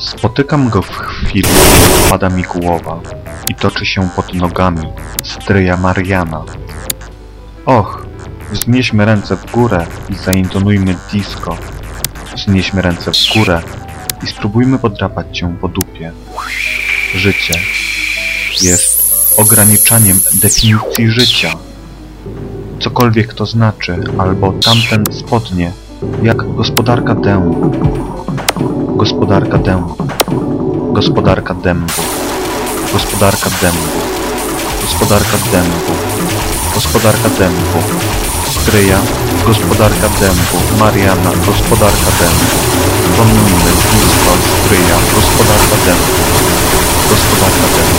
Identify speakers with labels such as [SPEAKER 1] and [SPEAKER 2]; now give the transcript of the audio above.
[SPEAKER 1] Spotykam go w chwili, pada mi głowa i toczy się pod nogami stryja Mariana. Och, wznieśmy ręce w górę i zaintonujmy disco. Wznieśmy ręce w górę i spróbujmy podrapać cię po dupie. Życie jest ograniczaniem definicji życia. Cokolwiek to znaczy, albo tamten spodnie, jak gospodarka dębu. Gospodarka dębu. Gospodarka dębu. Gospodarka dębu. Gospodarka dębu. Gospodarka dębu. Stryja. Gospodarka dębu. Mariana. Gospodarka dębu. Tonujmy. Disco. Stryja. Gospodarka dębu. Gospodarka